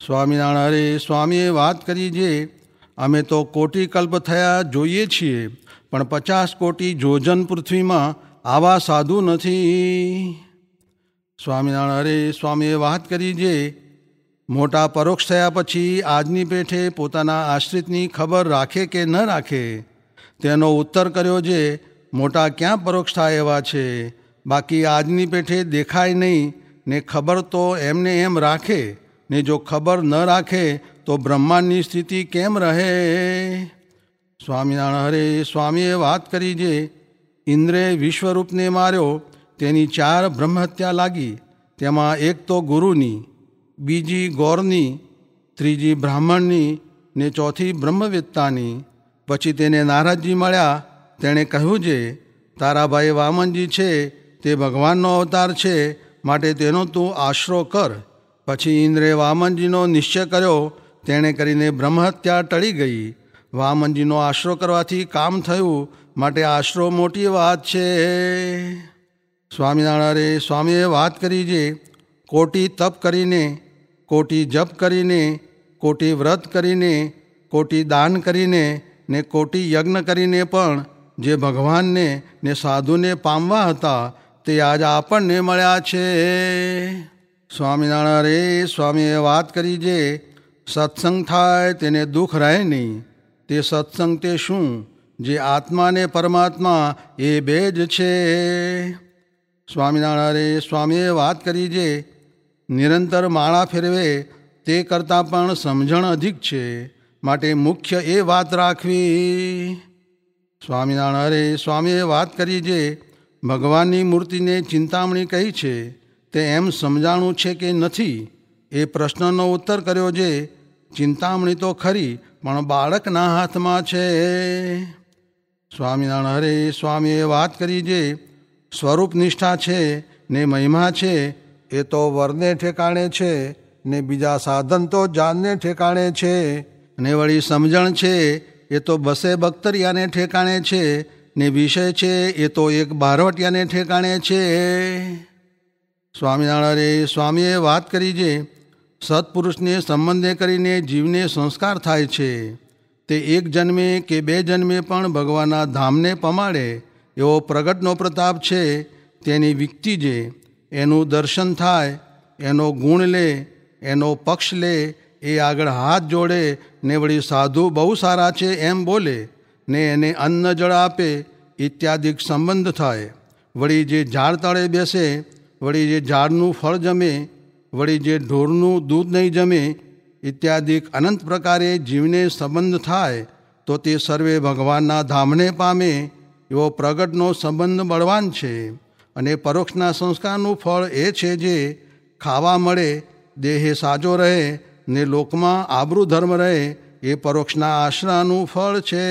સ્વામિનારાયણ, અરે સ્વામીએ વાત કરી જે, અમે તો કોટી કલ્પ થયા જોઈએ છીએ, પણ પચાસ કોટી જોજન પૃથ્વીમાં આવા સાધુ નથી. સ્વામિનારાયણ, અરે સ્વામીએ વાત કરી જે, મોટા પરોક્ષ થયા પછી આજની પેઠે પોતાના આશ્રિતની ખબર રાખે કે ન રાખે, તેનો ઉત્તર કર્યો જે, મોટા ક્યાં પરોક્ષ થાય એવા છે, બાકી આજની પેઠે દેખાય નહીં ને ખબર તો એમને એમ રાખે. ને જો ખબર ન રાખે તો બ્રહ્માંડની સ્થિતિ કેમ રહે? સ્વામિનારાયણ હરે, સ્વામીએ વાત કરી જે ઇન્દ્રે વિશ્વરૂપને માર્યો, તેની ચાર બ્રહ્મહત્યા લાગી. તેમાં એક તો ગુરુની, બીજી ગૌરની, ત્રીજી બ્રાહ્મણની ને ચોથી બ્રહ્મવેત્તાની. પછી તેને નારદજી મળ્યા. તેણે કહ્યું છે તારાભાઈ વામનજી છે, તે ભગવાનનો અવતાર છે, માટે તેનો તું આશરો કર. પછી ઇન્દ્રે વામનજીનો નિશ્ચય કર્યો. તેણે કરીને બ્રહ્મહત્યા ટળી ગઈ. વામનજીનો આશરો કરવાથી કામ થયું. માટે આશરો મોટી વાત છે. સ્વામિનારાયણે સ્વામીએ વાત કરી છે કોટી તપ કરીને, કોટી જપ કરીને, કોટી વ્રત કરીને, કોટી દાન કરીને ને કોટી યજ્ઞ કરીને પણ જે ભગવાનને ને સાધુને પામવા હતા તે આજ આપણને મળ્યા છે. સ્વામિનારાયણ રે સ્વામીએ વાત કરી જે, સત્સંગ થાય તેને દુઃખ રહે નહીં. તે સત્સંગ તે શું? જે આત્મા ને પરમાત્મા એ બે જ છે સ્વામિનારાયણ રે સ્વામીએ વાત કરી જે, નિરંતર માળા ફેરવે, તે કરતાં પણ સમજણ અધિક છે. માટે મુખ્ય એ વાત રાખવી. સ્વામિનારાયણ રે સ્વામીએ વાત કરી જે, ભગવાનની મૂર્તિને ચિંતામણી કહી છે. તે એમ સમજાણું છે કે નથી? એ પ્રશ્નનો ઉત્તર કર્યો જે, ચિંતામણી તો ખરી, પણ બાળકના હાથમાં છે. સ્વામિનારાયણ હરે સ્વામીએ વાત કરી જે, સ્વરૂપ નિષ્ઠા છે, ને મહિમા છે, એ તો વરને ઠેકાણે છે, ને બીજા સાધન તો જાનને ઠેકાણે છે. ને વળી સમજણ છે, એ તો બસે બખ્તરિયાને ઠેકાણે છે, ને વિષય છે, એ તો એક બારવટિયાને ઠેકાણે છે. સ્વામિનારાયણે સ્વામીએ વાત કરી છે સત્પુરુષને સંબંધે કરીને જીવને સંસ્કાર થાય છે, તે એક જન્મે કે બે જન્મે પણ ભગવાનના ધામને પમાડે એવો પ્રગટનો પ્રતાપ છે, તેની વિકતિ જે એનું દર્શન થાય, એનો ગુણ લે, એનો પક્ષ લે, એ આગળ હાથ જોડે ને વળી સાધુ બહુ સારા છે એમ બોલે, ને એને અન્ન જળ આપે, ઇત્યાદિક સંબંધ થાય. વળી જે ઝાડ તળે બેસે વળી જે ઝાડનું ફળ જમે, વળી જે ઢોરનું દૂધ નહીં જમે ઇત્યાદિક અનંત પ્રકારે જીવને સંબંધ થાય, તો તે સર્વે ભગવાનના ધામને પામે, એવો પ્રગટનો સંબંધ બળવાન છે. અને પરોક્ષના સંસ્કારનું ફળ એ છે જે ખાવા મળે, દેહે સાજો રહે, ને લોકમાં આબરૂ ધર્મ રહે, એ પરોક્ષના આશરાનું ફળ છે.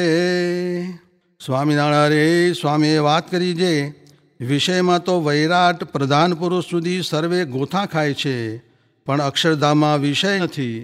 સ્વામિનારાયણ, સ્વામીએ વાત કરી જે વિષયમાં તો વૈરાટ પ્રધાન પુરુષ સુધી સર્વે ગોથા ખાય છે પણ અક્ષરધામમાં વિષય નથી.